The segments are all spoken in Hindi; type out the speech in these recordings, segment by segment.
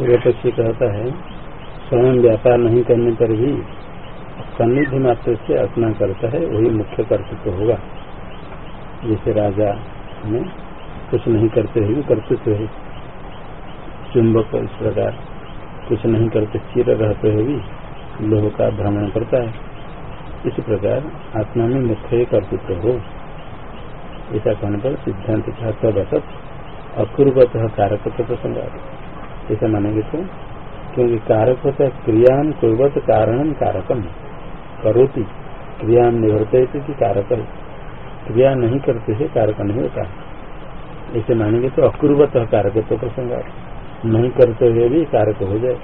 पक्षी कहता है, स्वयं व्यापार नहीं करने पर भी सन्निधि मात्र से अर्चना करता है, वही मुख्य कर्तृत्व होगा। जैसे राजा में कुछ नहीं करते हुए कर्तृत्व है। चुंबक इस प्रकार कुछ नहीं करते स्थिर रहते हुए भी लोह का भ्रमण करता है। इस प्रकार आत्मा में मुख्य कर्तृत्व हो। ऐसा कहने पर सिद्धांत तदसत अपूर्वत कारकत्व प्रसंग ऐसा मानेंगे तो क्योंकि कारक होता है क्रिया पूर्वत कारण कारकम। करोती, क्रिया निवर्त की कारक क्रिया नहीं करते है कारक नहीं होता। ऐसे मानेंगे तो अपूर्वत कारकत्व प्रसंग नहीं करते हुए भी कारक हो जाए।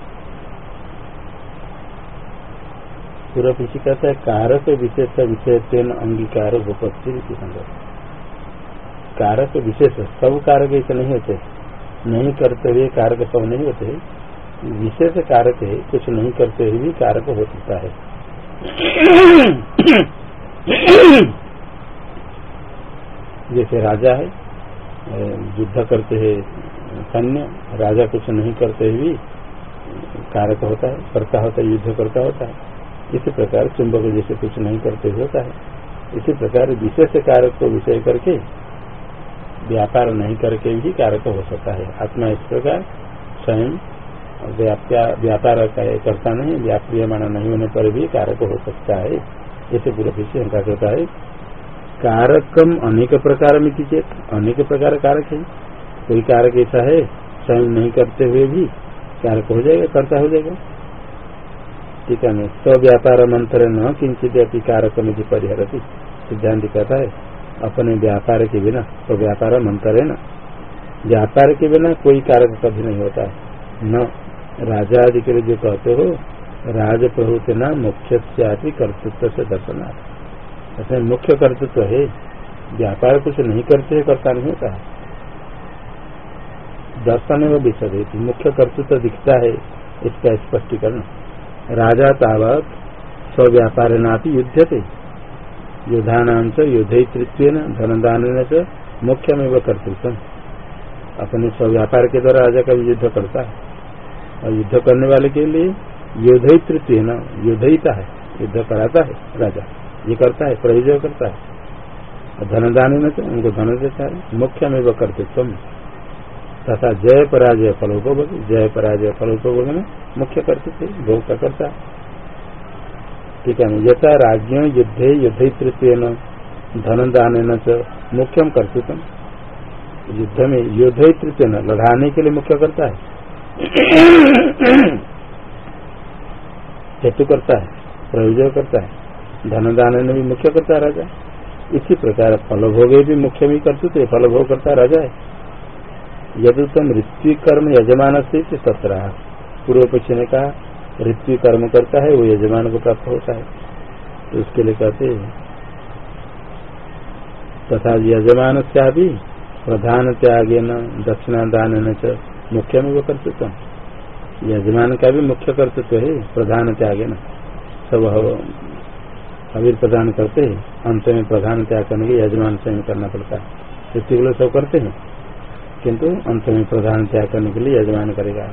पूरा पीछे कहता है, कारक विशेष विषय तेन अंगीकार उपस्थित कारक विशेष, सब कारक ऐसे नहीं होते। नहीं करते हुए कारक सब नहीं होते, विशेष कारक है, कुछ नहीं करते हुए भी कारक हो सकता है। जैसे राजा है युद्ध करते है, सैन्य, राजा कुछ नहीं करते हुए कारक होता है, करता होता है, युद्ध करता होता है। इसी प्रकार चुंबक जैसे कुछ नहीं करते हुए होता है। इसी प्रकार विशेष कारक को विषय करके व्यापार नहीं करके भी कारक हो सकता है। आत्मा इस प्रकार स्वयं व्यापार करता नहीं व्याप्रियमाण नहीं होने पर भी कारक हो सकता है। ऐसे पूरा पीछे उनका कहता है। कारकम अनेक प्रकार में चेत अनेक प्रकार कारक है। कोई कारक ऐसा है, स्वयं नहीं करते हुए भी कारक हो जाएगा, करता हो जाएगा। ठीक है स्व व्यापार मंत्र न किंचित कारक में परिहरती। सिद्धांत कहता है अपने व्यापार के बिना तो व्यापार मंत्र है ना। व्यापार के बिना कोई कारक कभी नहीं होता। है न राजा आदि के लिए जो कहते हो राज प्रभुत न मुख्य कर्तृत्व से दर्शनार्थ। ऐसे मुख्य कर्तृत्व है, व्यापार कुछ नहीं करते, करता नहीं होता। है दर्शन में विषय मुख्य कर्तृत्व दिखता है, इसका स्पष्टीकरण। राजा तावत स्व व्यापार नापी युद्ध थे। युद्धानाम च युद्धतृत्व धनदान से मुख्यमेव कर्तृत्व अपने स्व व्यापार के द्वारा राजा का युद्ध करता है। और युद्ध करने वाले के लिए योद्धतृत्व न युद्धता है, युद्ध कराता है राजा। ये करता है प्रयोजन करता है। और धनदान से उनको धन देता है मुख्य में मुख्यमेव कर्तृत्व तथा जय पराजय फलोपभोग जय पराजय फलोपभोग में मुख्य कर्तृत्व भोग का करता है। ठीक है। यथा राज्य युद्धे युद्धतृत्व धन दान मुख्यम कर्तृत्व। युद्ध में युद्धतृत्व लड़ाने के लिए मुख्य करता है। हेतु करता है, प्रयोजन करता है। धन दान भी मुख्य करता है राजा। इसी प्रकार फल भोगे भी मुख्य भी कर्तृत्व फल भोग करता राजा है यदि तो मृत्यु कर्म यजमान से सत्रह पूर्व पक्ष ने कहा ऋत्यु कर्म करता है, वो यजमान को प्राप्त होता है। तो उसके लिए कहते हैं, तथा यजमान क्या भी प्रधान त्यागे न, दक्षिणा दान न मुख्य में वो कर्तृत्व यजमान का भी मुख्य कर्तृत्व है, प्रधान त्यागे न। सब अभी प्रदान करते हैं, अंत में प्रधान त्याग करने के यजमान स्वयं करना पड़ता है। ऋत्यु लोग सब करते हैं, किंतु अंत में प्रधान त्याग करने के लिए यजमान करेगा।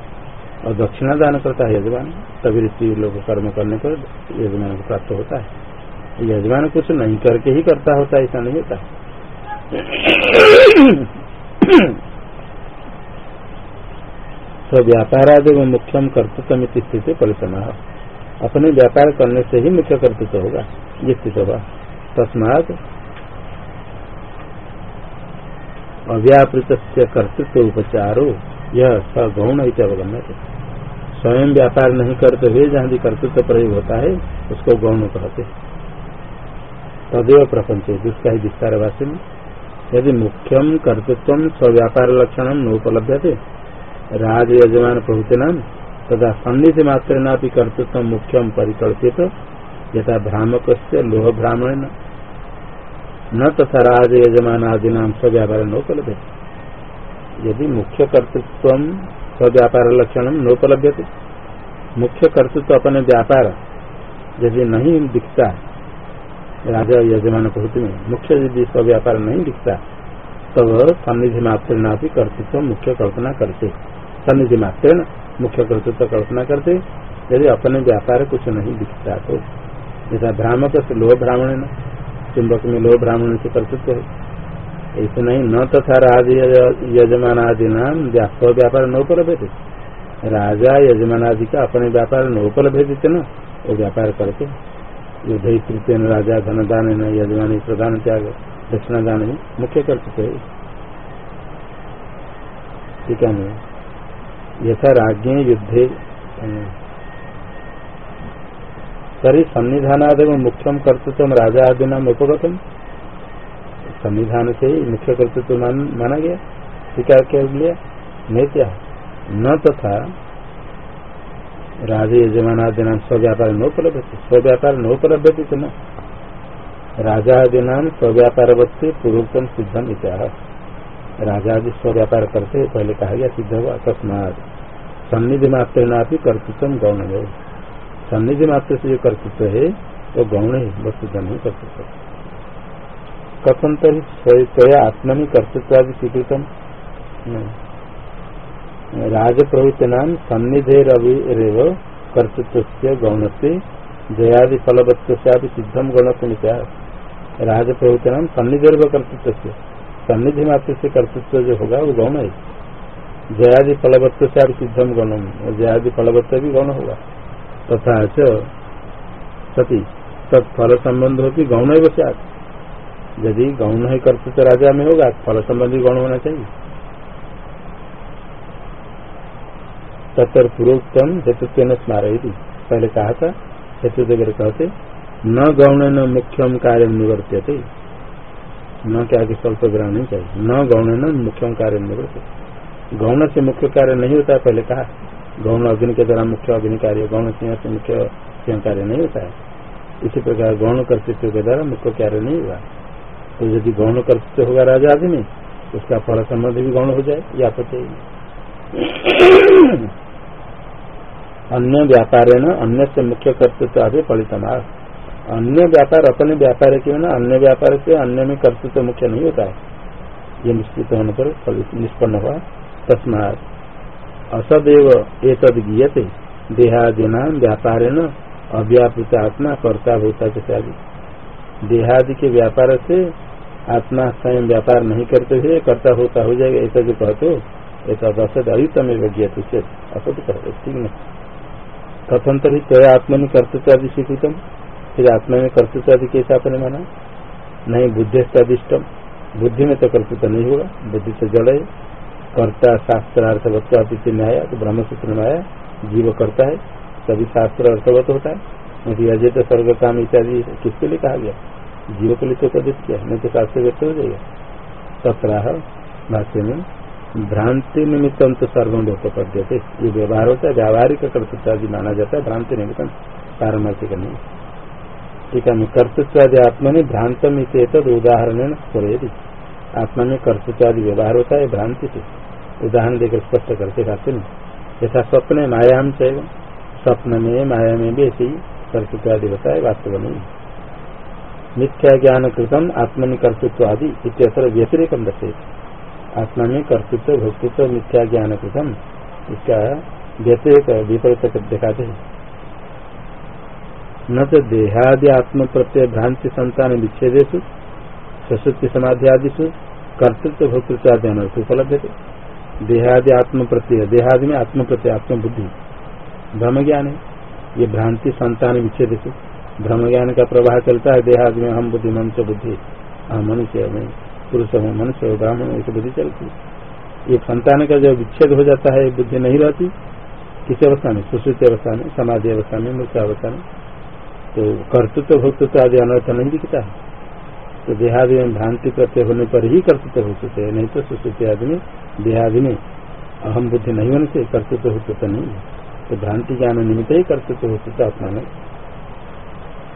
और दक्षिणा दान करता है यजमान। तभी ऋषि लोग कर्म करने पर यजमान को प्राप्त होता है। यजमान कुछ नहीं करके ही करता होता है, ऐसा नहीं होता। तो व्यापारादि में मुख्यम कर्तृत्व स्थिति परिसमा। अपने व्यापार करने से ही मुख्य कर्तृत्व होगा, ये स्थित होगा। तस्मात अव्यापृत कर्तृत्व उपचारो, यह सगौण अवगम्य स्वयं व्यापार नहीं करते हुए जहाँ भी कर्तृत्व प्रयोग होता है, उसको गौण कहते तदेव प्रपंच, जिसका ही विस्तार वासी में। यदि मुख्यम कर्तृत्व स्व्यापार लक्षण नोपलभ्य थे राज यजमान नाम, तथा सन्निधि मात्र ना भी कर्तृत्व मुख्यम परिकल्पित, यथा भ्रामक से लोह ब्राह्मण न तथा राज यजमान आदि नाम स्व्यापार नोपलभ्य यदि मुख्य कर्तृत्व व्यापार लक्षण नोपलभ्य थे मुख्य कर्तृत्व तो अपने व्यापार, यदि नहीं दिखता, राजा यजमान प्रभुति में मुख्य यदि व्यापार नहीं दिखता, तब सन्निधि मात्र ना भी कर्तृत्व मुख्य कल्पना करते। सन्निधि मात्र मुख्य कर्तृत्व कल्पना करते, यदि अपने व्यापार कुछ नहीं दिखता तो। जैसा भ्रामक से लोह ब्राह्मण है ना चुंबक में लोह ब्राह्मण से कर्तृत्व है। ऐसे नहीं, न तथा राज यजमान आदि नाम व्यापार न उपलब्ध राजा यजमान आदि का अपने व्यापार न उपलब्ध न, वो व्यापार करते। युद्ध तृतीय राजा धन दान यजमान प्रधान त्याग दक्षिणा दान मुख्य कर्तव्य है ठीक है यथा राज्य युद्धे तरी सन्निधानाद मुख्यम कर्तृत्व राजा आदि नाम उपगतम। संविधान से ही मुख्य कर्तृत्व मान, माना गया स्वीकार किया लिया नहीं क्या। न तथा राजे यजमानादि नाम स्व्यापार नोपलब्ध स्व्यापार नोपलब्ध तो न। राजादि नाम स्व्यापार वस्तु पूर्वोत्तम सिद्धम इत्याह। राजा भी स्व्यापार करते पहले कहा गया सिद्ध हुआ अकस्मात सन्निधि मात्र नापी कर्तृत्व गौण है। सन्निधि मात्र से जो कर्तृत्व है वो गौण है वस्तुत नहीं कर्तृत्व। कथन तरी स्वया आत्मनि कर्तृत्वादि स्वीकृतम राजप्रवृत्ति नाम सन्निधेरव कर्तृत्व गौण से जयादि फलवत्व से सिद्धम गौण राजप्रवृत्ति नाम सन्निधेर्व कर्तृत्व सन्निधि मात्र से कर्तृत्व जो होगा, वो गौण है। जयादि फलवत्व से आप सिद्धम गौणम जयादि फलवत्व भी गौण होगा। तथा सती। तत्फल संबंध होती गौण है यदि गौण है कर्तृत्व राजा में होगा, फल संबंधी गौण होना चाहिए। तत्पर पूर्वोत्तम हेतुत्व स्मारयती। पहले कहा था, हेतु कहते, न गौण न मुख्यम कार्य निवर्त्यते। न क्या स्वल्प ग्रहण नहीं चाहिए। न गौण न मुख्यम कार्य निवर्त गौण से मुख्य कार्य नहीं होता, पहले कहा। गौण अग्नि के द्वारा मुख्य अग्नि कार्य, गौण सिंह से मुख्य कार्य नहीं होता है। इसी प्रकार गौण कर्तृत्व के द्वारा मुख्य कार्य नहीं होगा। तो यदि गौण कर्तृत्व होगा राजा आदि में उसका फल संबंध भी गौण हो जाए, या पते अन्य व्यापार न अन्य से मुख्य कर्तृत्व आदि फलितमार अन्य व्यापार अपने व्यापार के ना अन्य व्यापार से अन्य में कर्तृत्व मुख्य नहीं होता है। ये निश्चित होने पर निष्पन्न हुआ। तस्मात असदैव एक गीयते। देहादिना न अव्यापृत आत्मा कर्ता भूता के आदि देहादि के व्यापार से आत्मा स्वयं व्यापार नहीं करते हुए कर्ता होता हो जाएगा, ऐसा जो कहते ऐसा असद अयुतम गीयते असद कहते ठीक नहीं कथन तरी तय आत्मनि कर्तृत्व आदि स्वीकृतम। फिर आत्मा में कर्तृत्व आदि कैसे आपने माना। नहीं बुद्धि अधिष्टम बुद्धि में तो कर्तृत्व नहीं होगा। बुद्धि से जड़। है कर्ता शास्त्रार्थ वत्वादित्य में आया तो ब्रह्म सूत्र में आया। जीव करता है सभी शास्त्र अर्थवत होता है। नहीं अजय तो स्वर्ग काम इत्यादि किसके लिए कहा गया? जीव के लिए तो उपदित किया नहीं तो शास्त्र व्यक्त हो जाएगा। सत्रह भाष्य में, भ्रांति निमित्त तो सर्वोक पद्य थे ये व्यवहार होता है, व्यावहारिक कर्तृत्व आदि माना जाता है, भ्रांति निमित्तम पारमार्थिक नहीं ठीक है कर्तृत्वादि आत्मा ने भ्रांतम उदाहरण स्फुरेदी आत्मा में कर्तृत्वादि व्यवहार होता है, भ्रांति से। उदाहरण देकर स्पष्ट करते खाते में। जैसा स्वप्न मायाम से स्वप्न में माया में भी ऐसे ही कर्तृत्वादि होता है, वास्तव में। मिथ्या ज्ञान कृतम आत्मनि कर्तृत्व आदि इतर व्यतिरिक दर्शे आत्मा में कर्तृत्व भोक्तृत्व मिथ्या ज्ञान कृतम इसका व्यतिरिक, विपरीत दिखाते हैं। न तो देहादि आत्म प्रत्यय भ्रांति संतान विच्छेदेश सशक्ति समाधि आदि कर्तृत्व, भोक्तृत्व आदि अनर्थ उपलब्ध थे देहादि आत्म प्रत्यय देहादि में आत्म प्रत्यय आत्म बुद्धि भ्रम ज्ञान है। ये भ्रांति संतान विच्छेद भ्रम ज्ञान का प्रवाह चलता है, देहादि में हम बुद्धि मनुष्य बुद्धि, हम मनुष्य में पुरुष हूँ, मनुष्य हो, ब्राह्मण ऐसी बुद्धि चलती ये संतान का जो विच्छेद हो जाता है बुद्धि नहीं रहती, किसी अवस्था में? सुश्रुति अवस्था में, समाधि अवस्था में मृत्यु अवस्था में। तो कर्तृत्व, भोक्तृत्व आदि अनर्थ नहीं दिखता है। तो देहादि में भ्रांति प्रत्यय होने पर ही कर्तृत्व सकते हैं, नहीं तो सुश्रुति आदि में, देहादि में अहम बुद्धि नहीं होने से कर्तृत्व हो सकता नहीं है। तो भ्रांति ज्ञान निमित्त ही कर्तृत्व सकता अपना में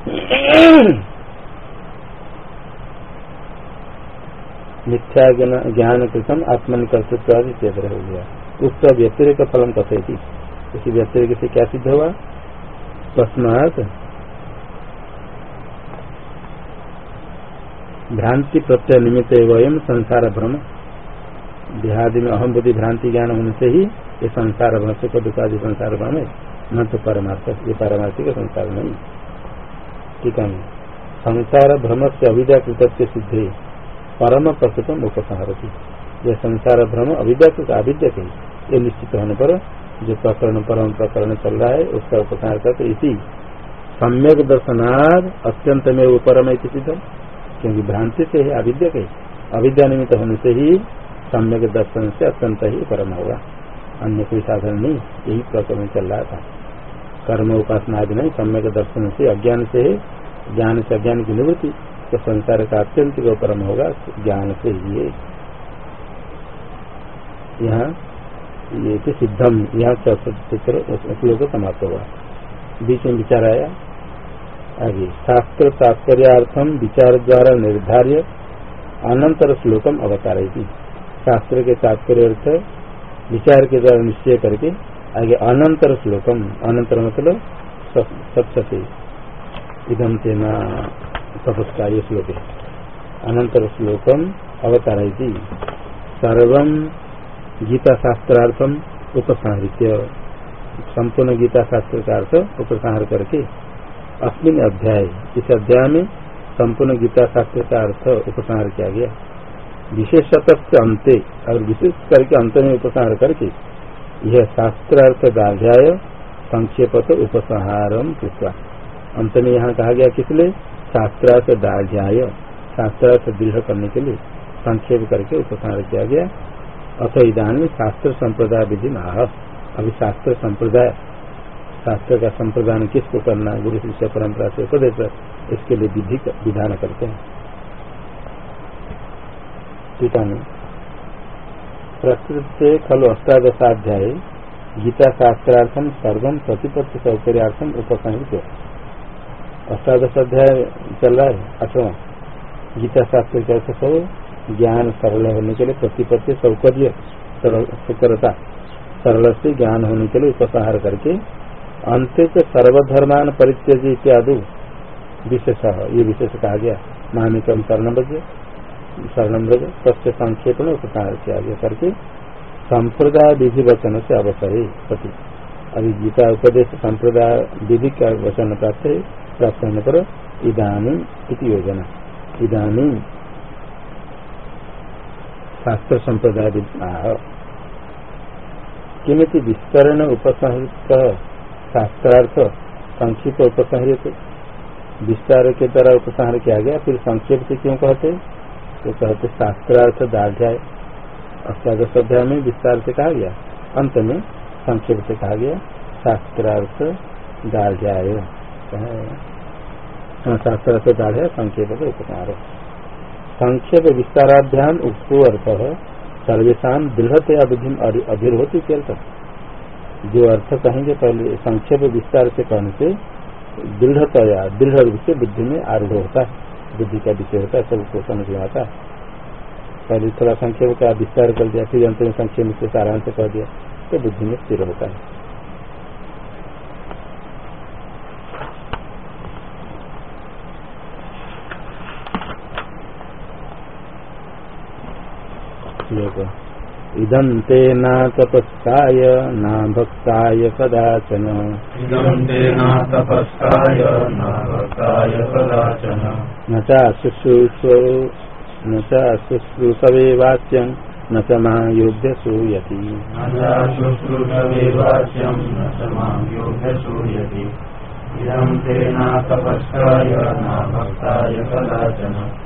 मिथ्या ज्ञान कृतम आत्मन कर्तृत्व आदि तेतर हो गया। उक्त व्यतिरिक फलम कथयती। इसी व्यतिरिक से क्या सिद्ध हुआ? तस्मात भ्रांति प्रत्यय निमित्त वयम संसार भ्रम। देहादि में अहम बुद्धि भ्रांति ज्ञान होने से ही ये संसार भ्रम, सुख दुखादि संसार भ्रम है। न तो परमार्थ, ये पारमार्थिक संसार नहीं। ठीक है संसार भ्रम से अविद्या सिद्धे परम प्रस्तुतम उपसंहारती यह संसार भ्रम अविद्या कृत अविद्या के ये निश्चित होने पर जो प्रकरण परम प्रकरण चल रहा है, उसका उपसंहार करते इसी। सम्यक दर्शनाद अत्यंत में उपरम सिद्ध। क्योंकि भ्रांति से है अविद्या के, अविद्या निमित्त होने से ही सम्यक दर्शन से अत्यंत ही परम होगा। अन्य कोई साधन नहीं, यही प्रकरण चल रहा था। कर्म उपासना आदि नहीं, सम्यक दर्शन से, अज्ञान से ज्ञान से अज्ञान की निवृत्ति तो संसार का अत्यंत परम होगा ज्ञान से ये। यहाँ ये तो सिद्धम, यहाँ चित्र श्लोक समाप्त होगा। बीच में विचार आया। आगे, शास्त्र तात्पर्यार्थम विचार द्वारा निर्धार्य अनंतर श्लोकम अवतार शास्त्र के तात्पर्य अर्थ विचार के द्वारा निश्चय करके आगे अनंतर श्लोकम, अनंतर मतलब सप्तते इधम तेना तपस्का ये श्लोक। है अनंतर श्लोकम अवतार सर्व गीता शास्त्रार्थम उपसंहृत्य संपूर्ण गीता शास्त्र का अर्थ उपसंहार करके अस्मिन अध्याय, इस अध्याय में संपूर्ण गीता शास्त्र का अर्थ उपसंहार किया गया। विशेषत अंते, और विशेष करके अंत में उपसंहार करके यह शास्त्रार्थ दाध्याय संक्षेप उपसंहारम कृत्वा। अंत में यहाँ कहा गया किस लिए? शास्त्रार्थ दाध्याय शास्त्रार्थ दृढ़ करने के लिए संक्षेप करके उपसार किया गया। अथ इधानी शास्त्र संप्रदाय विधि नाह। अभी शास्त्र संप्रदाय, शास्त्र का संप्रदान किसको करना गुरु शिष्य परंपरा से उपदेश इसके लिए विधि विधान करते हैं। में प्रकृत से खलु अष्टादशाध्याय गीता शास्त्रार्थम सर्वम प्रतिपत्ति सौकर्यार्थम उपसंहित। अष्टादश अध्याय चल रहा है अथवा गीता शास्त्र के अर्थ सब ज्ञान सरल होने के लिए प्रतिपत्ति सौकर्य सुकरता सरल से ज्ञान होने के लिए उपसंहार करके अंत से सर्वधर्मान परित्यज इत्यादि विशेष ये विशेष कहा गया। महामिकम शरण बजे शरण ब्रज तस्य संक्षेपण उपकार किया गया करके संप्रदाय विधि वचन से अवसर है प्रति। अभी गीता उपदेश संप्रदाय विधि का वचन प्राप्त है प्राप्त होने पर इधानी इति योजना। इधानी शास्त्र संप्रदाय किमित विस्तरण उपसंहृत शास्त्रार्थ संक्षिप्त उपसंहृत विस्तार के द्वारा उपसंहार किया गया, फिर संक्षेप से क्यों कहते? तो कहते, शास्त्रार्थ दार्ध्याय अष्टादश अध्याय में विस्तार से कहा गया। अंत में संक्षेप से कहा गया, शास्त्रार्थ दार्ध्याय हाँ, शास्त्रार्थ दार्ध्याय संक्षेप का उपकार संक्षेप विस्ताराध्यान उसको अर्थ है सर्वेशा दृढ़तया बुद्धि अभिर्भूति अर्थ जो अर्थ कहेंगे पहले संक्षेप विस्तार से कहने से दृढ़तया दृढ़ रूप से बुद्धि में आरूढ़ होता है। बुद्धि का विषय होता है सबको समझ में आता है। पहले थोड़ा संक्षेप का विस्तार कर दिया फिर अंत में संक्षेप से सारांश कर दिया तो बुद्धि में स्थिर होता है। इदं ते न तपस्काय न भक्ताय कदाचन। न तपस्काय न भक्ताय कदाचन। न च न च वाच्यं न च माँ योग्य सूयति इदं तपस्काय न भक्ताय कदाचन।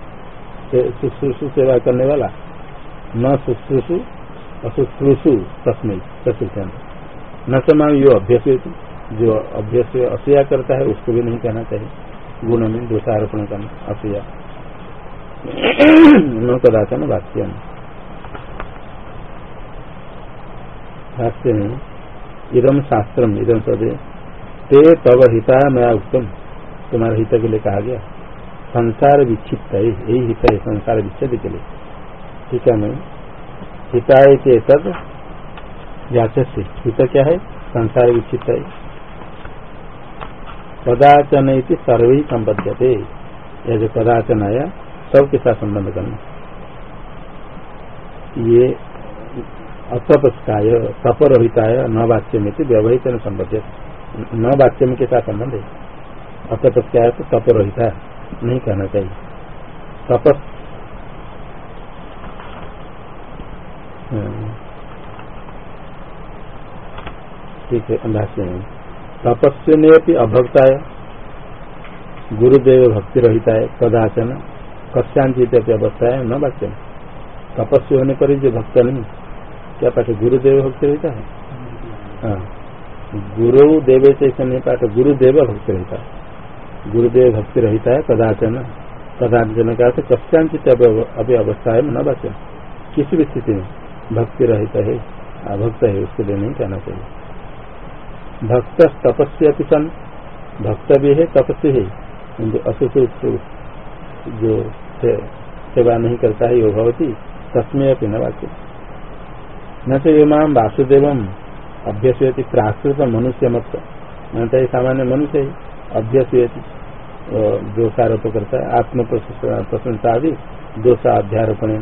शुश्रूषु सेवा करने वाला। न शुश्रूषु, अशुश्रूषु तस्मय चतुर्थ न समान यो अभ्यस जो अभ्यस असूया करता है, उसको भी नहीं कहना चाहिए। गुण में दोषारोपण करना असूया न कदाचन वाक्य भाष्य में इदम शास्त्रम इदम सदे ते तव हिता मैं उत्तम तुम्हारे हित के लिए कहा गया। संसार विच्छित है। यही हित है, संसार विच्छेद के लिए। ठीक है, मैं हिताय के तद से हित क्या है? संसार विच्छित है। पदाचन सर्व ही संबद्धते यह जो पदाचन आया सबके साथ संबंध करना। ये अतपस्काय, तपरहिताय, न वाच्य में व्यवहित संबद्ध न में के साथ संबंध है। अतपस्काय तो तपरहिता नहीं कहना चाहिए। तपस ठीक है तपस्या ने भी अभक्ता है गुरुदेव भक्ति रहता है कदाचन कस्यांचित अवस्था है न वाच्य तपस्या होने पर ही जो भक्त नहीं क्या पाठ गुरुदेव भक्ति रहता है। हाँ गुरु देव से नहीं, पाठ गुरुदेव भक्ति रहता है गुरुदेव भक्ति रहता है कदाचन कदाचन का अर्थ कश्यांचित अभी अवस्था है न बचन किसी भी स्थिति में भक्ति रहित है, अभक्त है, उसके लिए नहीं कहना चाहिए। भक्त तपस्या सन, भक्त भी है तपस्या है। किंतु अशुभ जो सेवा नहीं करता है, यो भवती, तस्में अपनी न वाक्य। न तो इमाम वासुदेव अभ्यसती प्राकृत मनुष्य मत न तो सामान्य मनुष्य अभ्यसती दोषारोप करता है आत्म प्रशंसा आदि दोषा अध्यारोपण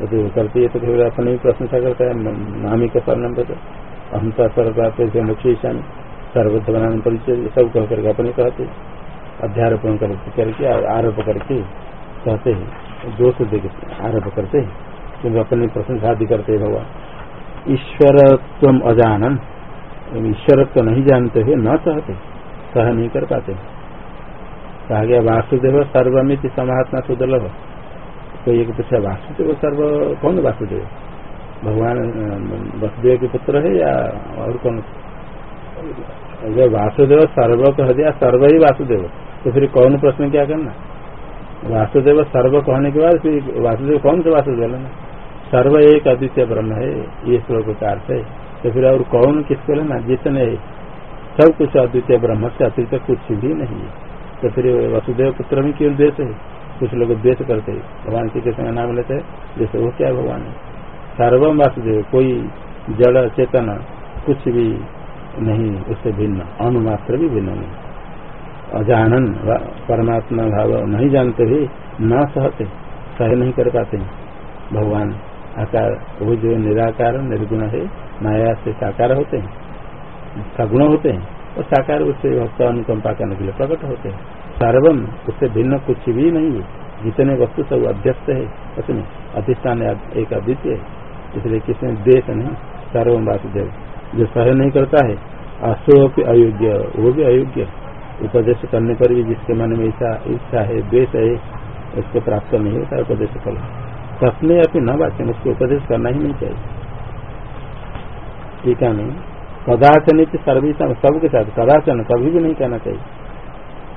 तो करते है तो फिर अपने प्रशंसा करता है नामी का स्वर्णम तो तो सर्वत्र मुख्य ईशान सर्वत्र बनाने परिचय सब कह करके अपने कहते अध्यारोपण करके आरोप करके कहते हैं। दोष देख, आरोप करते हैं क्योंकि अपनी प्रशंसा आदि करते भगवान। ईश्वरत्व अजानन, ईश्वरत्व नहीं जानते हुए न चाहते। सह नहीं कर पाते। कहा गया, वासुदेव सर्वमित समात्मा सुदुर्लभ तो एक पूछा, वासुदेव सर्व कौन वासुदेव? भगवान, वसुदेव के पुत्र है या और कौन? जब वासुदेव सर्व कह दिया, सर्व ही वासुदेव। तो फिर कौन प्रश्न क्या करना? वासुदेव सर्व कहने के बाद फिर वासुदेव कौन से वासुदेव लेना सर्व एक अद्वितीय ब्रह्म है, ये श्लोक का अर्थ है। तो फिर और कौन किसको लेना? जितने सब कुछ अद्वितीय ब्रह्म से अतिरिक्त कुछ भी नहीं है। तो फिर वसुदेव पुत्र में क्यों द्वेष है? कुछ लोग द्वेष करते हैं। भगवान श्री कृष्ण का नाम लेते हैं, जैसे वो क्या भगवान है? सर्वम वासुदेव, कोई जड़, चेतन, कुछ भी नहीं, उससे भिन्न, अनुमात्र भी भिन्न नहीं। अजानन परमात्मा भाव नहीं जानते भी, न सहते, सह नहीं कर पाते। भगवान आकार, वो जो निराकार, निर्गुण है, माया से साकार होते हैं। सगुण होते हैं, और साकार उससे भक्त अनुकंपा करने के लिए प्रकट होते हैं। सर्वम, उससे भिन्न कुछ भी नहीं है। जितने वस्तु सब अध्यस्त है, उसमें अधिष्ठान एक अद्वितीय है। इसलिए किसी देश नहीं, सर्वम वासुदेव। जो सह नहीं करता है, अशोक अयोग्य, वो भी अयोग्य। उपदेश करने पर भी जिसके मन में ऐसा इच्छा है, द्वेष है, उसको प्राप्त नहीं होता उपदेश फल। तस्में अपनी न वाच्य उसको उपदेश करना ही नहीं चाहिए। ठीक है नहीं कदाचन सर्विसम सबके साथ कदाचन कभी भी नहीं कहना चाहिए।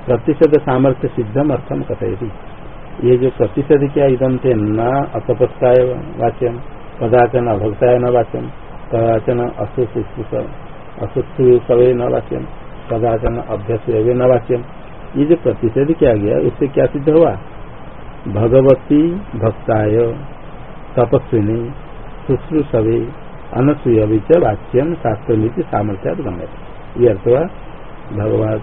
प्रतिशत सामर्थ्य सिद्धम अर्थम कथयती। ये जो प्रतिशत क्या इदम थे न अतपस्काय वाच्यम कदाचन अभक्ताय न वाच्यम कदाचन असुसवे न वाच्यम कदाचन अभ्यस न वाच्यम ये जो प्रतिषेध किया गया, उससे क्या सिद्ध हुआ? भगवती भक्ताय, तपस्विनी, शुश्रूषवे अनसुय वाच्यम शास्त्र नीति सामर्थ्या गम्य ये अर्थ हुआ भगवान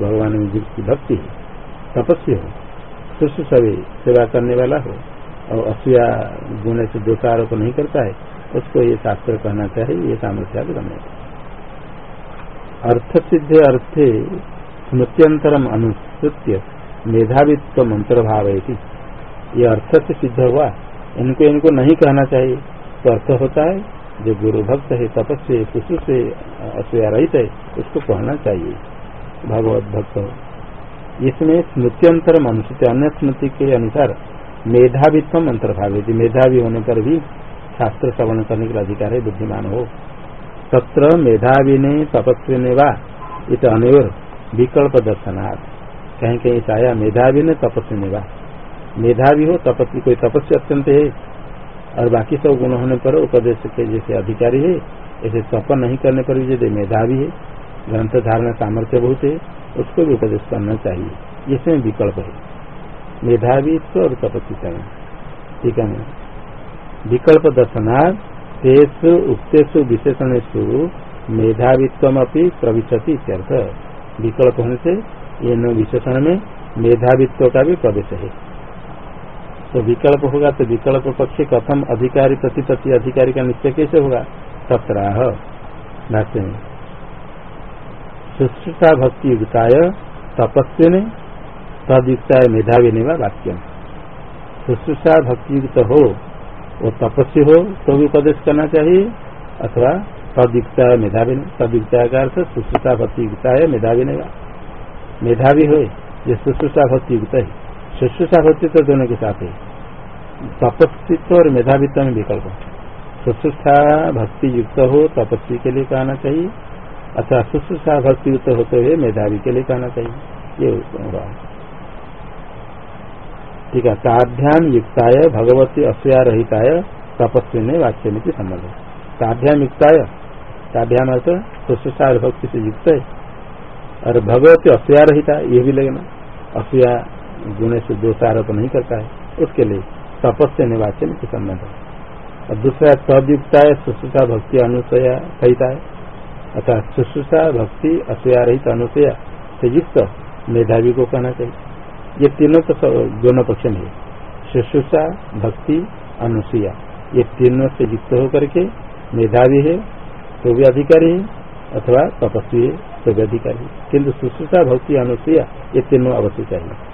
भगवान में जिसकी भक्ति है। तपस्वी हो। शुश्रूषवे सेवा करने वाला हो। और असूया गुण से दोषारोप नहीं करता है, उसको ये शास्त्र कहना चाहिए, ये सामर्थ्या गम्य अर्थ सिद्ध अर्थे स्मृत्यंतरम अनुसृत्य मेधावित्व मंत्र भाव ये अर्थ से सिद्ध हुआ, इनको इनको नहीं कहना चाहिए। तो अर्थ होता है जो गुरु भक्त है तपस्या शिशु से अश्वया रहित है, उसको कहना चाहिए। भगवत भक्त, इसमें स्मृत्यंतर मनुष्य, अन्य स्मृति के अनुसार मेधावित्व मंत्र भाव यदि मेधावी होने पर भी शास्त्र श्रवण करने के अधिकार है, बुद्धिमान हो, तत्र मेधावी ने तपस्वी ने वा इत अनोर विकल्प दर्शनार्थ कहीं कहीं आया मेधावी ने तपस्वी निभा मेधावी हो, तपस्वी, कोई तपस्या अत्यंत है और बाकी सब गुण होने पर उपदेश के जैसे अधिकारी है, ऐसे तप नहीं करने पर भी यदि मेधावी है। ग्रंथ धारण सामर्थ्य बहुत है, उसको भी उपदेश करना चाहिए। इसमें विकल्प है। मेधावित्व और तपस्विता में ठीक है विकल्प दर्शनार्थ, तेसु उक्तेषु विशेषणेशु मेधावित्व प्रविशति इत्यर्थ। विकल्प होने से इन विशेषण में मेधावित्व का भी प्रवेश है। तो विकल्प होगा तो विकल्प पक्ष कथम अधिकारी प्रतिपत्ति अधिकारी का निश्चय कैसे होगा? सत्राह शुश्रूषा भक्ति युक्ताय तपस्वी ने तदयुक्ताय मेधावी ने वाक्य शुश्रूषा भक्ति युक्त हो, वो तपस्वी हो तो भी उपदेश करना चाहिए, अथवा तदयुक्ता मेधावी ने तदयुक्ता का अर्थ सुश्रुषा भक्ति युक्ता है मेधावी ने मेधावी हो ये सुश्रुषा भक्ति युक्त है। शुश्रूषा भक्ति तो दोनों के साथ ही तपस्वित्व और मेधावित्व में विकल्प। शुश्रूषा भक्ति युक्त हो तपस्वी के लिए कहना चाहिए। अथवा शुश्रूषा भक्ति युक्त होते हुए मेधावी के लिए कहना चाहिए ये ठीक है साध्यान युक्ताय भगवती असूया रहिताय तपस्वी ने वाक्य में संबंध साध्याम युक्ताय। साध्याम अर्थ शुश्रूषा भक्ति से युक्त है और भगवती असूया रहिता ये भी लगना असूया गुण से दोष आरोप नहीं करता है। उसके लिए तपस्या निवाच्य में संबंध है। और दूसरा तदयुक्ता है, शुश्रूषा भक्ति अनुसया सहिता है। अर्थात शुश्रूषा भक्ति असूया रहित अनुसया से युक्त मेधावी को कहना चाहिए। ये तीनों तो दोनों पक्ष में है। शुश्रूषा भक्ति अनुसुया, ये तीनों से युक्त होकर के मेधावी है तो भी अधिकारी है, अथवा तपस्वी है तो भी अधिकारी किन्तु शुश्रूषा भक्ति अनुसुया, ये तीनों अवश्य चाहिए।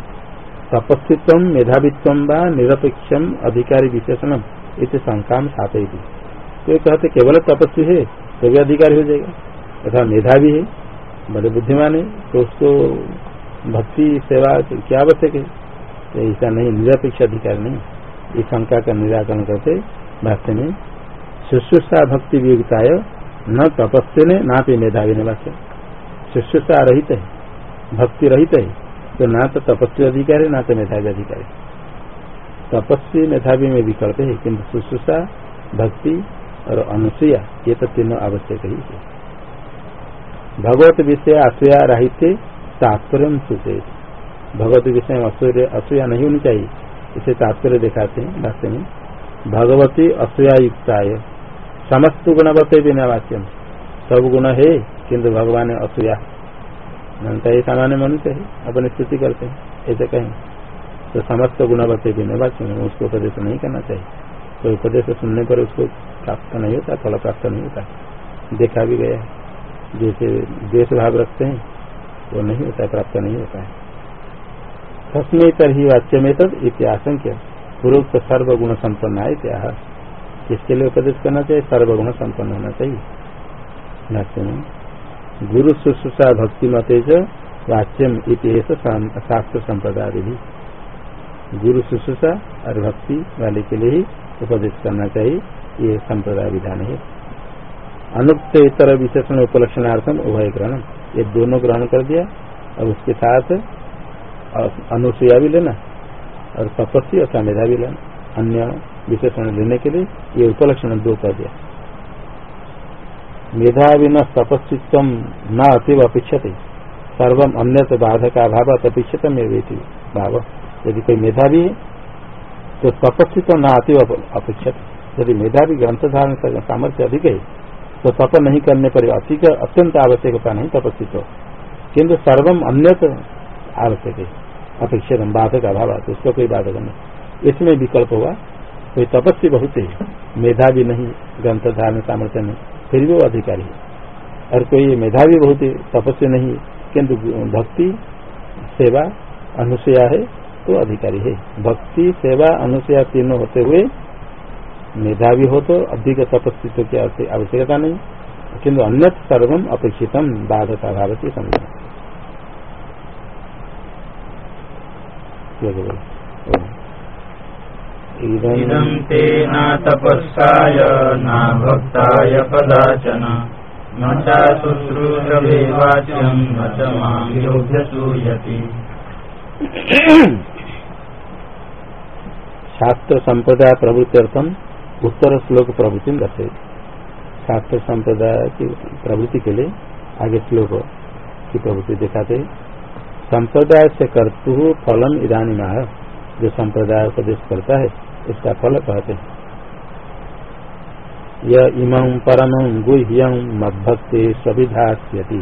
तपस्वित्व, मेधावित्व व निरपेक्षम अधिकारी विशेषण इस शंका में साथ तो कहते केवल तपस्वी है तो भी अधिकारी हो जाएगा। अथवा मेधावी है, बड़े बुद्धिमान है तो उसको भक्ति, सेवा क्या आवश्यक है। तो ऐसा नहीं, निरपेक्ष अधिकार नहीं। इस शंका का निराकरण करते भाष्य में, शुश्रूषा भक्ति वियुक्ताय न तपस्या ने ना पे मेधावी ने वाक्य शुश्रूषा रहित है, भक्ति रहित है तो ना तो तपस्वी अधिकारी, ना तो मेधावी अधिकारी। तपस्वी, मेधावी में विकल्प है किन्तु शुश्रूषा, भक्ति और अनुसुया ये तो तीनों आवश्यक ही है। भगवत विषय असूया राहित्य तात्पर्य सूचित भगवत विषय में असूया नहीं होनी चाहिए, इसे तात्पर्य दिखाते हैं भाष्य में। भगवती असूया युक्ता समस्त गुणवत्ते बिना वाक्यम सब गुण है, किंतु भगवान असूया। मानता है सामान्य मनुष्य है, अपनी स्तुति करते हैं, ऐसे कहें। तो समस्त गुणवत्ते वाक्य में उसको उपदेश नहीं करना चाहिए। तो उपदेश सुनने पर उसको प्राप्त नहीं होता, फल प्राप्त नहीं होता। देखा भी गया जैसे द्वेष भाव रखते हैं, वो नहीं होता, प्राप्त नहीं होता है। तस्में तरही वाच्य में तद इतिहासंख्य पूर्वोक्त सर्वगुण संपन्न है इतिहास किसके लिए उपदेश करना चाहिए? सर्वगुण संपन्न होना चाहिए। गुरु शुश्रूषा भक्ति मतेज वाच्यम इतिहास शास्त्र संप्रदाय। भी गुरु शुश्रूषा और भक्ति वाले के लिए ही उपदेश करना चाहिए, ये संप्रदाय विधान है। अनुक्त इतर विशेषण उपलक्षणार्थम उभय ग्रहण। ये दोनों ग्रहण कर दिया और उसके साथ अनुसुया भी लेना और तपस्वी और मेधा भी लेना। अन्य विशेषण लेने के लिए ये उपलक्षण दो कर दिया। मेधावी न तपस्वित्व न अतिव अपेक्षते। सर्वम अन्य बाधक अभाव अपेक्षित में भाव। यदि कोई मेधावी है तो तपस्वित्व न अतिव अपेक्षित। यदि मेधावी ग्रंथ धारण सामर्थ्य अधिक है तो तप नहीं करने पर अधिक अत्यंत आवश्यकता नहीं तपस्वित्व। किंतु सर्वम अन्य आवश्यक है अपेक्षित बाधक अभाव उसका कोई बाधक नहीं। इसमें विकल्प हुआ, कोई तपस्वी बहुत है, मेधावी नहीं ग्रंथ धारण सामर्थ्य नहीं। फिर भी वो अधिकारी है। और कोई मेधावी बहुत है तपस्वी नहीं किंतु भक्ति, सेवा, अनुसया है तो अधिकारी है। भक्ति, सेवा, अनुसया तीनों होते हुए मेधावी हो तो अधिक तपस्वित्व की आवश्यकता नहीं। किंतु अन्य सर्वम अपेक्षित बाधक अभाव से समझ इदं ते न तपस्साय न भक्ताय कदाचन। न चाशुश्रूषवेवाच्यं न च माँ योग्यसूयति शास्त्र संप्रदाय प्रवृत्त्यर्थम उत्तर श्लोक प्रवृत्ति दर्शे शास्त्र संप्रदाय की प्रवृत्ति के लिए आगे श्लोक की प्रवृत्ति दिखाते संप्रदाय से कर्तु फलम इधानी माह जो संप्रदाय उपदेश करता है इसका फल कहते हैं। य इमं परमं गुह्यं मद्भक्ते स्वविधास्यति।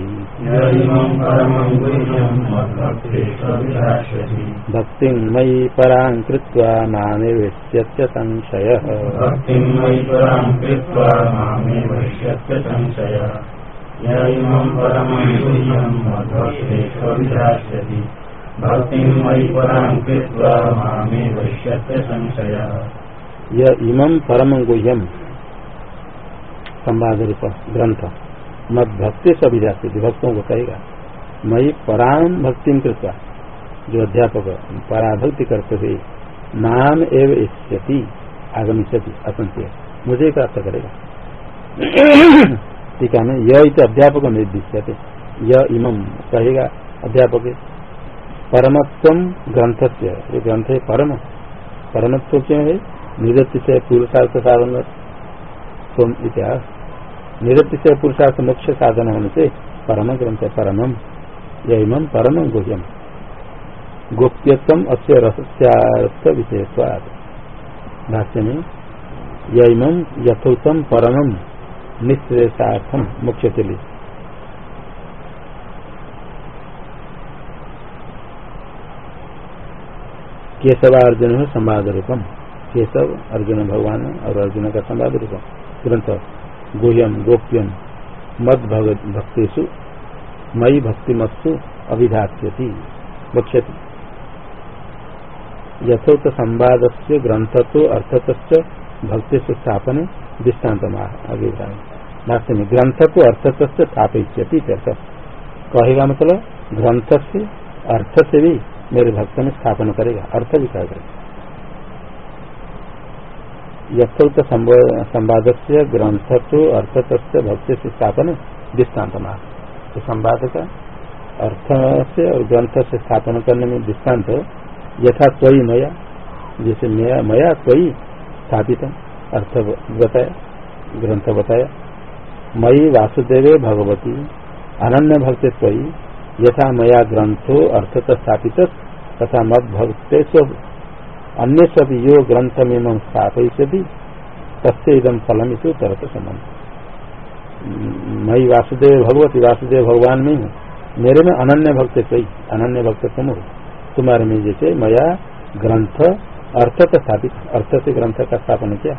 भक्तिं मयि परा कृत्वा संशय। संशयः। य इमं परमं गुह्यम संवाद रूप ग्रंथ मत भक्ति सभी जाति भक्तों को कहेगा मई पराम भक्ति कृत्वा, जो अध्यापक पराभक्ति करते हुए नाम एवं इष्यति, आगमिष्यति असंत्य मुझे प्राप्त करेगा? टीका में यह इत अध्यापक निर्दिश्य यह इमम कहेगा अध्यापक परमत्व ग्रंथ से ये ग्रंथ है परम, परमत्व क्यों है? निरत्य से पुरुषार्थ साधन इतिहास निरत्य से पुरुषार्थ मुख्य साधन होने से परम ग्रंथ परमम यम परम गुह्यम गोप्यत्म अस्य रहस्यार्थ विषयत्वाद भाष्य में, यम यथोत्तम परमम निश्रेषार्थम मुख्य के लिए। केशवार्जुन संवाद रूपम। केशव अर्जुन भगवान और अर्जुन का संवाद रूपम। ग्रंथ गुह्यम, गोप्यम, मद भक्तिषु मई भक्तिमत्सु अभिधास्यति। वक्ष्यति यथोक्त संवाद से ग्रंथ तो अर्थत भक्ति से स्थापन दृष्टांत अभिप्राय भाष्य में ग्रंथ को अर्थत स्थापित कहेगा मतलब ग्रंथ से अर्थ से भी मेरे भक्त में स्थापन करेगा, अर्थ भी करेगा। यथोक्त संवाद से ग्रंथ तो अर्थत भक्ति से स्थापन दृष्टांत तो संवाद का अर्थ से और ग्रंथ से स्थापन करने में दृष्टांत यथा त्वयी मया, जैसे मया त्वयी स्थापित अर्थ बताया ग्रंथ बताया मयि वासुदेव भगवती, अनन्य भक्त त्वयी यथा मया ग्रंथो अर्थत स्थापित, तथा मद भक्ते अन्य सब यो ग्रंथ में स्थापयति तस्य इदम फलम इसे तरत संबंध मई वासुदेव भगवती, वासुदेव भगवान में हूँ मेरे में अनन्य भक्त कई अनन्य भक्त तुम हो तुम्हारे में जैसे मया ग्रंथ अर्थ स्थापित अर्थ से ग्रंथ का स्थापन किया।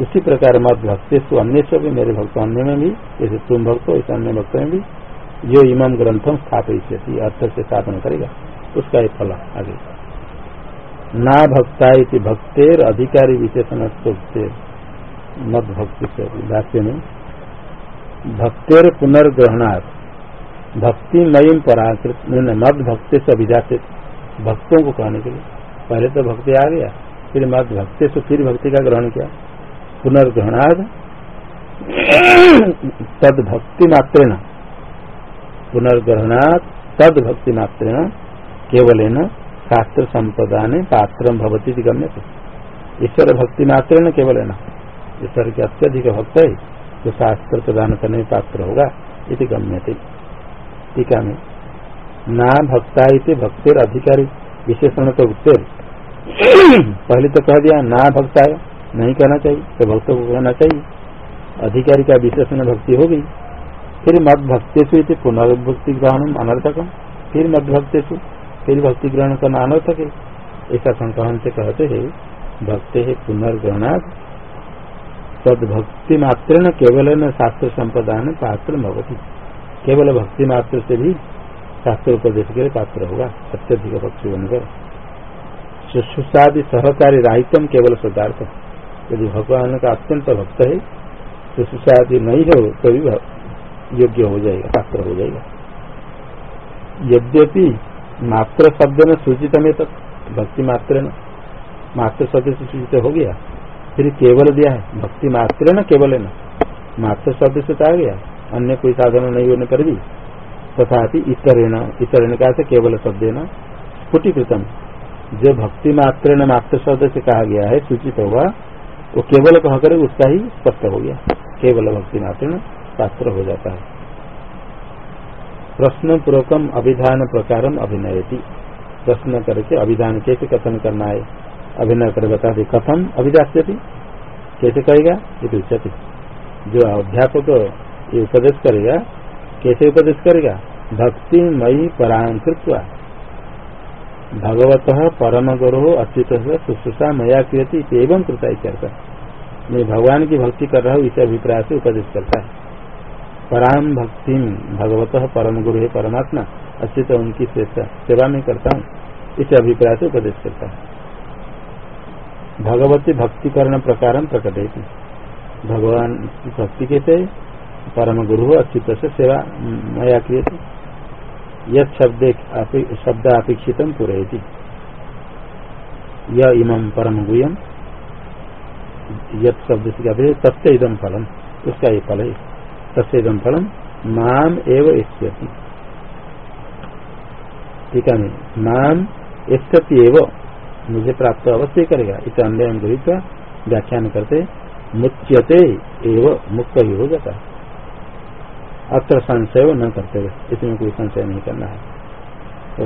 इसी प्रकार मत भक्ति अन्य से भी मेरे भक्त अन्य में भी जैसे तुम भक्त हो इस अन्य भक्त में भी जो इमम ग्रंथम स्थापित अर्थ से स्थापन करेगा, उसका एक फल आगे। ना भक्ता इति भक्तेर, अधिकारी विशेषण मद भक्ति से भाष्य में, भक्तेर पुनर्ग्रहणार्थ भक्ति मयम पराकृत मद भक्ति से अभिजात, भक्तों को कहने के लिए। पहले तो भक्ति आ गया, फिर मद भक्ति से फिर भक्ति का ग्रहण किया। पुनर्ग्रहणार्थ तद भक्ति मात्रेण। पुनर्ग्रहणात् तद भक्ति मात्रेण केवल न शास्त्र संपदा ने पात्र भवती गम्य ईश्वर भक्ति मात्र न केवल ना ईश्वर के अत्यधिक भक्त है जो शास्त्र प्रदान करने पात्र होगा इति गम्य टीका में, ना भक्ता भक्तिर अधिकारी विशेषण तो उत्तर पहले तो कह दिया, ना भक्ता नहीं कहना चाहिए तो भक्तों को कहना चाहिए। अधिकारी का विशेषण भक्ति होगी फिर मद भक्ति पुनर्भक्ति ग्रहण अनर्थकम फिर मद भक्ति फिर भक्ति ग्रहण करना अनर्थक। है ऐसा संक्रमण से कहते है, भक्ति है पुनर्ग्रहणार्थ तद भक्ति मात्र न केवल न शास्त्र संप्रदान पात्र भवती केवल भक्ति मात्र से भी शास्त्र उपदेश के लिए पात्र होगा, अत्यधिक भक्ति बनकर। शुश्रूषादि सहकारी राहितम केवल सदार्थ। यदि भगवान का अत्यंत भक्त है, शुश्रूषादि नहीं हो तो भी योग्य हो जाएगा पात्र हो जाएगा। यद्यपि मात्र शब्द में सूचित में तक भक्ति मात्र न मात्र शब्द से सूचित हो गया, फिर केवल दिया है, भक्ति मात्र न केवल है न मात्र शब्द से तो आ गया, अन्य कोई साधन नहीं होने पर भी तथा इतरेण इतरेण का केवल शब्द न स्फुटीकृतम। जो भक्ति मात्र न मात्र शब्द से कहा गया है, सूचित होगा, वो केवल कहकर उसका ही स्पष्ट हो गया, केवल भक्ति मात्र शास्त्र हो जाता है। प्रश्न पूर्वकम अभिधान प्रकार अभिनयती। प्रश्न करके अभिधान कैसे कथन करना है? अभिनय कर बता दे कथम अभिदास्यति कैसे कहेगा ये उच्चति जो अध्यापक ये उपदेश करेगा, कैसे उपदेश करेगा? भक्ति मई परांकृत्वा भगवत परम गुरु अच्युत शुश्रूषा मया क्रियती एवं कृता मैं भगवान की भक्ति कर रहा हूँ, इस अभिप्राय से उपदेश करता है। पराम भक्ति भगवत परम गुरु है परमात्मा अच्युत उनकी सेवा में करता हूँ। इस अभिप्राय से उपदेश करता है। भगवती भक्ति करण प्रकार प्रकट है भगवान की भक्ति कैसे परम गुरु अच्युत से सेवा मया क्रिय यद शब्द शब्द अपेक्षित पूरे यह इमं परम गुयम यद शब्द से क्या तत्व इदम फलम। उसका ये फल है। तत्व इदम फलम माम एव इष्यति। ठीक है माम इष्यति एव मुझे प्राप्त अवश्य करेगा। इसे अन्य गृहित व्याख्यान करते, मुच्यते एव, मुक्त ही हो जाता अत्र संशय न करते इसमें कोई संशय नहीं करना है। तो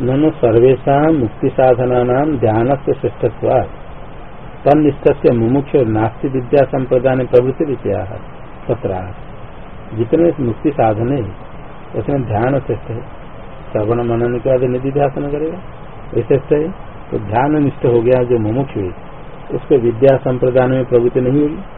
ननु सर्वेशा मुक्ति साधना ध्यान से श्रेष्ठत्वा तनिष्ठ से मुमुक्ष नास्ति विद्या संप्रदान प्रवृत्ति विषया सत्रह जितने मुक्ति साधन है उसमें ध्यान श्रेष्ठ है श्रवण मनन के बाद निधि ध्यान करेगा ऐसे है तो ध्यान निष्ठ हो गया जो मुमुक्ष हुई उसको विद्या संप्रदाय में प्रवृत्ति नहीं होगी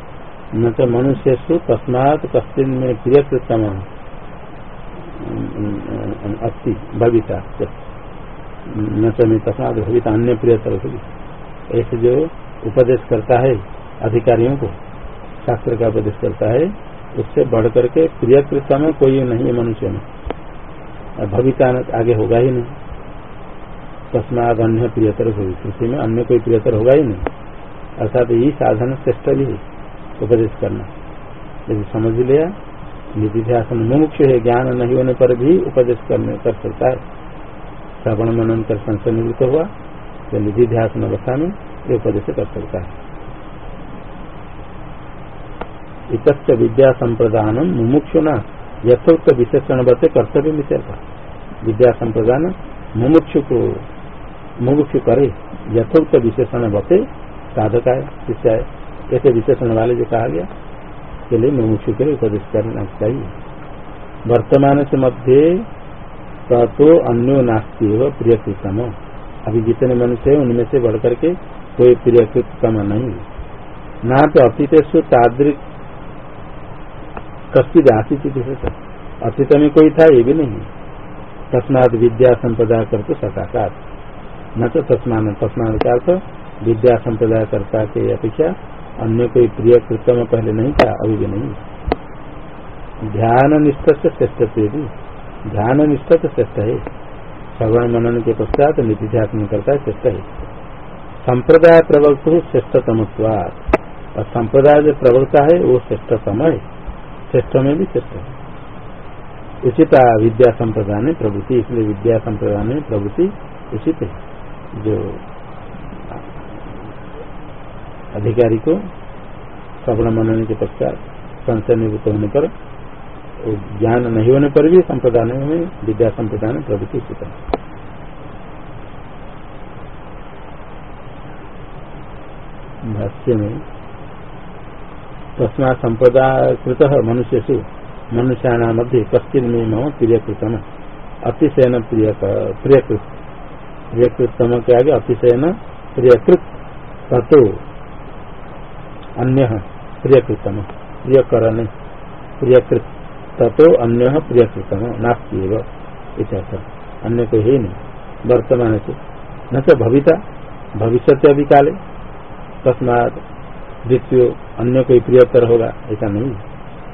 तो मनुष्य मनुष्यु तस्मात कश्चिन में प्रियतम अस्ति, भविता न तो मैं तस्मात भविता, अन्य प्रियतर होगी ऐसे जो उपदेश करता है, अधिकारियों को, शास्त्र का उपदेश करता है, उससे बढ़ करके प्रियकृतम कोई नहीं है मनुष्य में। भविता आगे होगा ही नहीं। तस्मात अन्य प्रियतर होगी कृषि में अन्य कोई प्रियतर होगा ही नहीं। अर्थात यही साधन श्रेष्ठ भी है। उपदेश करना। यदि समझ लिया, निधिध्यासन मुमुक्ष है, ज्ञान नहीं होने पर भी उपदेश करने कर सकता है श्रवण मनन कर संशय निवृत्त हुआ तो निधिध्यासन अवस्था में ये उपदेश कर सकता है। इत विद्या संप्रदान मुमुक्षुना, यथोक्त विशेषण बते कर्तव्य विषय का विद्या संप्रदान मुमुक्षु को मुमुक्षु करे, यथोक्त विशेषण बते साधक है शिष्य है ऐसे विशेषण वाले जो कहा गया, के लिए मुमुक्षु के लिए उपदेश करना चाहिए। वर्तमान से मध्य तो अन्यो नास्ती हो प्रियकृतम अभी जितने मनुष्य है, उनमें से बढ़कर के कोई प्रियकृतम नहीं ना तो अतीत तादृक कश्चित आशित अतीत में कोई था, ये भी नहीं तस्मात विद्या संप्रदाय कर तो सकाशात। न तो तस्मान तस्मान का अर्थ विद्या संप्रदाय करता के अपेक्षा अन्य कोई प्रिय कृत्य पहले नहीं था अभी भी नहीं। ध्यान निष्ठ से श्रेष्ठ भी ध्यान निष्ठ तो श्रेष्ठ है। श्रवण मनन के पश्चात नीति ध्यान करता श्रेष्ठ है। संप्रदाय प्रवक्त श्रेष्ठतम और संप्रदाय जो प्रवक्ता है, वो श्रेष्ठ समय श्रेष्ठ में भी श्रेष्ठ है। उचित विद्या संप्रदान प्रवृत्ति, इसलिए विद्या संप्रदाय में प्रवृत्ति उचित है। जो अधिकारी को श्रवण मनन के पश्चात संशय निवृत्त होने पर ज्ञान नहीं होने पर भी संप्रदान में विद्या संप्रदान प्रवृत्ति उचित है। भाष्य में तस्मा संपदा कृत मनुष्य मनुष्याण मध्य कश्चिन में मम प्रियकृतम। अतिशयन प्रियकृत। प्रियकृतम के आगे अतिशयन प्रियकृत। तथो अन्य प्रियकृतम। प्रियकरण। प्रियकृत ततो अन्य प्रियकृतम। नास्ती अन्य कोई है नहीं वर्तमान से न तो भविता। भविष्य अभी काले। तस्मात द्वितीय अन्य कोई प्रियतर होगा, ऐसा नहीं।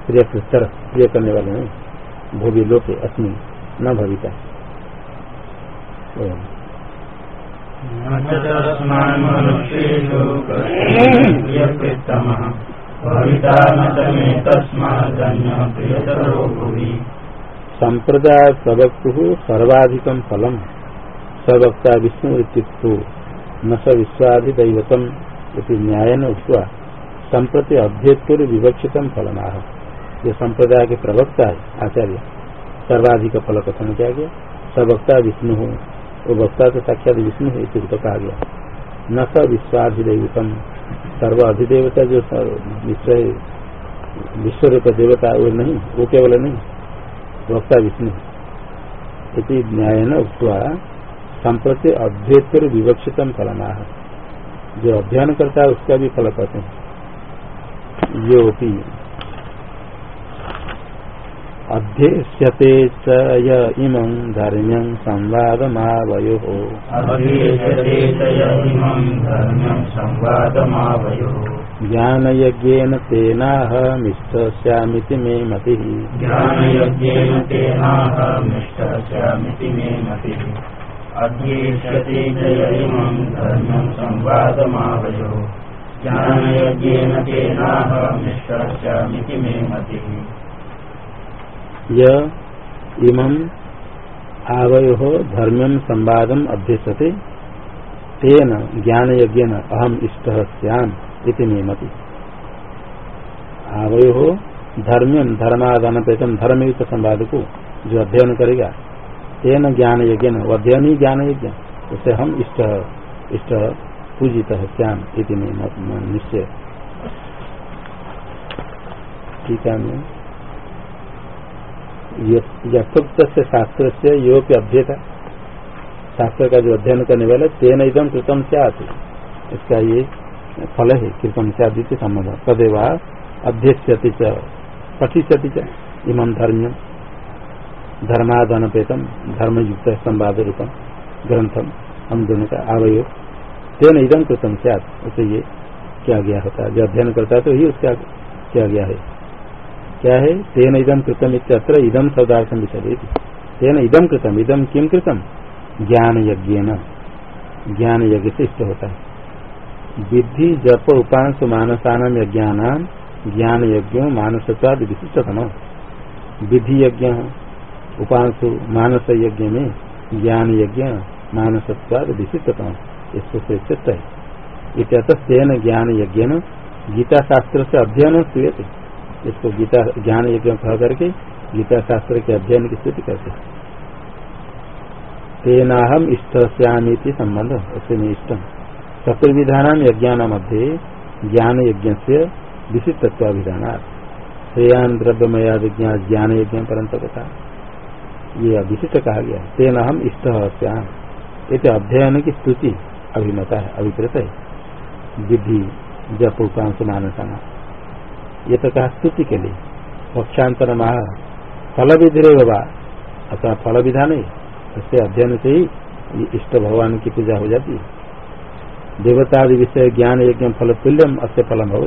प्रियकृतर प्रिय करने वाले नहीं। भोगी लोके अस्मी न भविता। संप्रदाय सवक्तु सर्वाधिक फलम। सवक्ता विष्णु न स विश्वाधिदैवतम न्याय न उत्वा संप्रति अध्यक्ष विवक्षित फलना जो संप्रदाय के प्रवक्ता है आचार्य सर्वाधिक फल कथन किया गया सवक्ता विष्णु वो वक्ता तो साक्षात विष्णु है, इसी तो कहा गया। न स विश्वाधिदेवतम। सर्व अधिदेवता जो विश्व विश्व रूप देवता, वो नहीं, वो केवल नहीं, वक्ता विष्णु इति न्याय न उत्वा संप्रति अध्येतर विवक्षितम फलना। जो अध्ययन करता है उसका भी फल कहते हैं। योपी। अध्येष्यते च य इमं धर्म्यं संवादमावयोः। ज्ञानयज्ञेन तेनाहमिष्टस्यामिति मे मतिः। ज्ञानयज्ञेन तेनाहमिष्टस्यामिति मे मतिः। अध्येष्यते च य इमं धर्म्यं संवादमावयोः। ज्ञानयज्ञेन तेनाहमिष्टस्यामिति मे मतिः। इमं आवयो धर्म्यम संवादम अध्यक्षते तेन ज्ञान यज्ञ अहम इष्ट सैम इति नियमति। आवयो धर्म्यम धर्मादान पेतम धर्मयुक्त संवाद को जो अध्ययन करेगा, तेन ज्ञान यज्ञ अध्ययन ही ज्ञान यज्ञ उसे हम इष्ट इष्ट पूजित श्याम इति निश्चय। ठीक है यथोक्त शास्त्र से योग अध्ययता शास्त्र का जो अध्ययन करने वाले, तेन एकदम कृतम से आते इसका ये फल है कृतम से आदि संबंध तदेवा अध्यक्षति च, पठिष्यति इमं धर्म्यम धर्मादन पेतम धर्मयुक्त संवाद रूपम ग्रंथम हम दोनों का आवयो। तेन इदम कृतम से उसे ये क्या गया होता है? जो अध्ययन करता है तो ही उसका क्या गया है? क्या है? तेन इदम कृतम इत्यत्र इदम शब्दार्थम विचरे तेन इदम कृतम इदम किम कृतम? ज्ञान यज्ञ ज्ञान यज्ञ से इष्ट होता है। विधि जप उपांश मानसान यज्ञान ज्ञान यज्ञ मानसत्वाद विशिष्टतम। विधि यज्ञ उपांश मानस यज्ञ में ज्ञान यज्ञ मानसत्वाद विशिष्टतम। इसको श्रेष्ठ है। इत्यतः ज्ञान यज्ञ गीता शास्त्र से अध्ययन थे इसको गीता ज्ञान यज्ञ कह करके गीता शास्त्र के अध्ययन की स्थिति करते तेनाहम इष्ट श्यामी संबंध उससे में इष्टम चतुर्विधान यज्ञान मध्य ज्ञान यज्ञ से विशिष्टत्वाभिधान श्रेयान द्रव्यमयाद ज्ञान यज्ञ परंत कथा ये विशिष्ट कहा गया तेना हम इष्ट श्याम ये अध्ययन की स्तुति, अभिमता है, अभिप्रेत है। विधि, जप उपांश मानसाना ये तो कहा स्तुति के लिए। पक्षांतर महा फल विधि बाबा। अथवा फल विधान है उससे अध्ययन से ही इष्ट भगवान की पूजा हो जाती है। देवतादि विषय ज्ञान यज्ञ फल तुल्यम अस्य फलम हो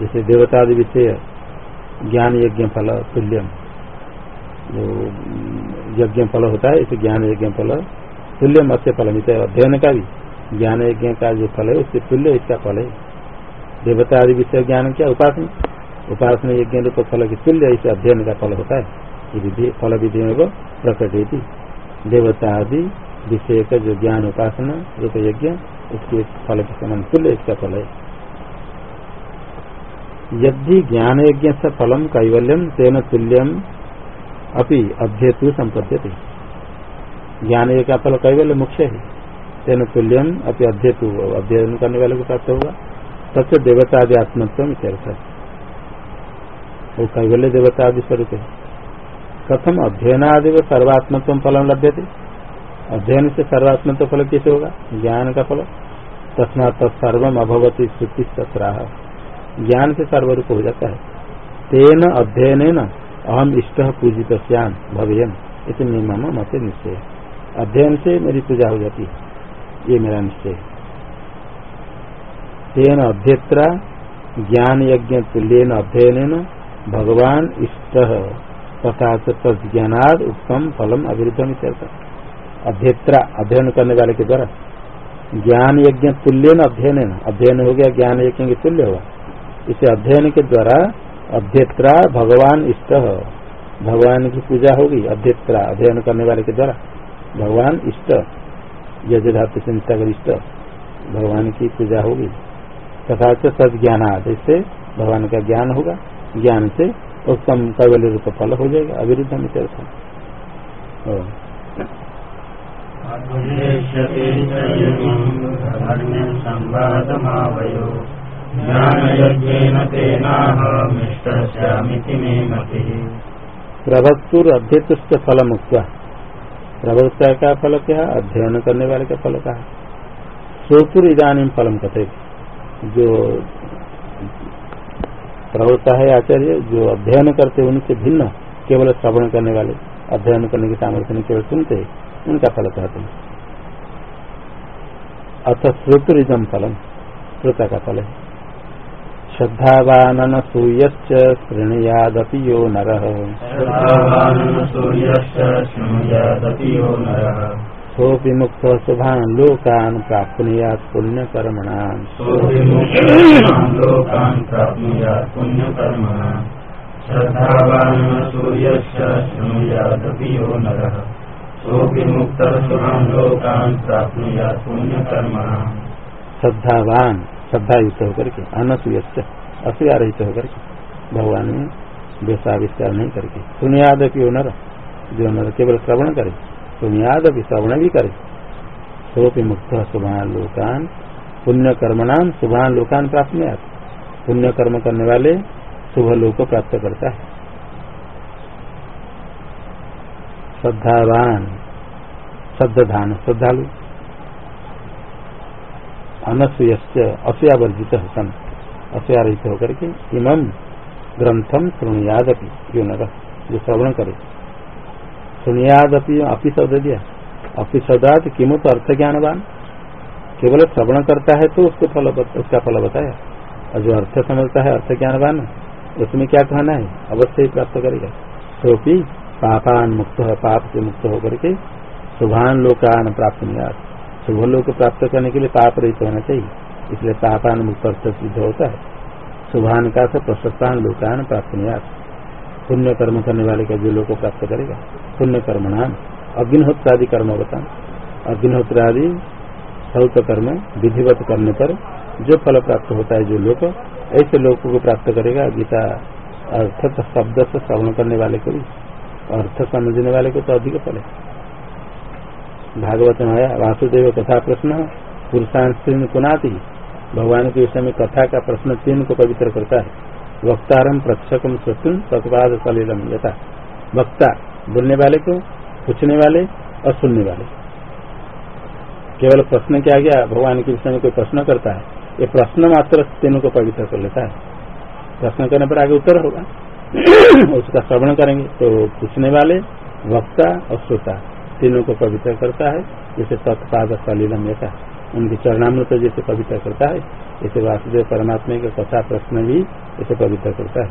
जैसे देवतादि विषय ज्ञान यज्ञ फल तुल्यम। जो यज्ञ फल होता है, इसे ज्ञान यज्ञ फल तुल्यम अस्य फलम। इसे अध्ययन का भी ज्ञान यज्ञ का जो फल है, उससे तुल्य इसका फल है। देवता आदि विषय ज्ञान क्या? उपासना। उपासना यज्ञ रूप फल की तुल्य इसे अध्ययन का फल होता है। फल विधि में वो प्रकट देवता आदि विषय का जो ज्ञान, उपासना, रूप यज्ञ, उसके फल के समान तुल्य इसका फल है। यदि ज्ञान यज्ञ से फलम कैवल्यम, तेन तुल्यम अपनी अध्येतु संपद्यते। ज्ञान यज्ञ का फल कैवल्य मुख्य है। तेन तुल्यम अपनी अध्येतु, अध्ययन करने वाले को प्राप्त होगा। सच देवता आदि आत्मत्व वो कैवल्य देवता आदि स्वरूप है कथम अध्ययनादि व सर्वात्मत्व फल लभ्य थे अध्ययन से सर्वात्मत्व फल कैसे होगा? ज्ञान का फल तस्मा तत्सर्वम अभवती श्रुति सत्राह ज्ञान से सर्वरूप हो जाता है। तेन अध्ययन अहम इष्ट पूजित श्याम भव्यम इतने मम मत निश्चय। अध्ययन से मेरी पूजा हो जाती है। ये मेरा निश्चय तेन अध्येत्रा ज्ञान यज्ञ तुल्यन अध्ययन भगवान इष्ट, तथा तज्ञानाद उत्तम फलम अविरुद्धम अध्येत्रा अध्ययन करने वाले के द्वारा ज्ञान यज्ञ तुल्यन अध्ययन अध्ययन हो गया ज्ञान यज्ञ के तुल्य हुआ। इसे अध्ययन के द्वारा अध्येत्रा भगवान इष्ट, भगवान की पूजा होगी। अध्येत्रा अध्ययन करने वाले के द्वारा भगवान इष्ट यज धातु चिंता इष्ट, भगवान की पूजा होगी। तथा सद ज्ञानाद इससे भगवान का ज्ञान होगा ज्ञान से उत्तम कैवल्य रूप फल हो जाएगा अविरुद्ध में चलता संवादमावयो प्रभक्तुर अध्यक्ष फल मुक्त प्रवक्ता का फल क्या? अध्ययन करने वाले का फल क्या सोतुर इधानी फलम कथे जो प्रवक्ता है आचार्य, जो अध्ययन करते हैं, उनसे भिन्न, केवल श्रवण करने वाले, अध्ययन करने के सामर्थ्य नहीं, केवल सुनते, उनका फल कहते हैं। अथ श्रोतुरिजम फलम श्रोता का फल है। श्रद्धावानसूयश्च शृणुयादपि यो नरः। सोऽपि मुक्तः शुभान् लोकान् प्राप्नुयात् पुण्यकर्मणाम् श्रद्धावानसूयश्च शृणुयादपि यो नरः सोऽपि मुक्तः शुभान् लोकान् प्राप्नुयात् पुण्यकर्मणाम् श्रद्धावान श्रद्धा युक्त होकर के अनसुय असूया रहित होकर के, भगवान में वेशाविष्कार नहीं करके सुनियाद की नर, जो नर केवल श्रवण करे भी श्रवण भी करे। सोपि मुक्त शुभान लोकान पुण्य कर्मणाम शुभान लोकान प्राप्त पुण्य कर्म करने वाले शुभ लोक प्राप्त करता है। श्रद्धावान श्रद्धान श्रद्धालु। अनसूय असूयावर्जित सन, असूयारहित होकर के इमम ग्रंथम श्रृणुयादपि जो नर, जो श्रवण करे। श्रृणुयादपि अपी शब्द दिया अपी शब्दात किमुत अर्थ ज्ञानवान केवल श्रवण करता है तो उसको फल उसका फल बताया। और जो अर्थ समझता है अर्थ ज्ञानवान उसमें क्या कहना है? अवश्य ही प्राप्त करेगा। तो पापान मुक्त है, पाप से मुक्त होकर के शुभान लोकान प्राप्त नहीं शुभ लोग प्राप्त करने के लिए पाप रहित होना चाहिए। इसलिए पापान मुक्त अर्थ सिद्ध होता है। शुभान का प्रशस्तान लोकान प्राप्त पुण्य कर्म करने वाले का जो लोग प्राप्त करेगा। पुण्य कर्म नाम अग्निहोत्र आदि कर्म बता अग्निहोत्र आदि सौत कर्म विधिवत करने पर जो फल प्राप्त होता है, जो लोग ऐसे लोगों को प्राप्त करेगा गीता अर्थ शब्द से श्रवण करने वाले को भी। अर्थ समझने वाले को तो अधिक फल है। भागवत में आया वासुदेव कथा प्रश्न पुरुषान स्त्री कुनाती। भगवान के विषय में कथा का प्रश्न तीन को पवित्र करता है। वक्तारम प्रक्षकम स्वतुन तत्पाद सलीलम यथा। वक्ता बोलने वाले को, पूछने वाले और सुनने वाले। केवल प्रश्न क्या गया भगवान के विषय में कोई प्रश्न करता है, ये प्रश्न मात्र तीनों को पवित्र कर लेता है। प्रश्न करने पर आगे उत्तर होगा। उसका श्रवण करेंगे। तो पूछने वाले, वक्ता और श्रोता तीनों को पवित्र करता है, जैसे तत्पाद सलीलम ऐसा उनके चरणामृत जैसे पवित्र करता है इसे वासुदेव परमात्मा के कथा प्रश्न भी इसे पवित्र करता है।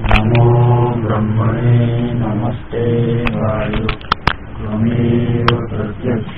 नमो ब्रह्मणे नमस्ते वायु प्रत्यक्ष।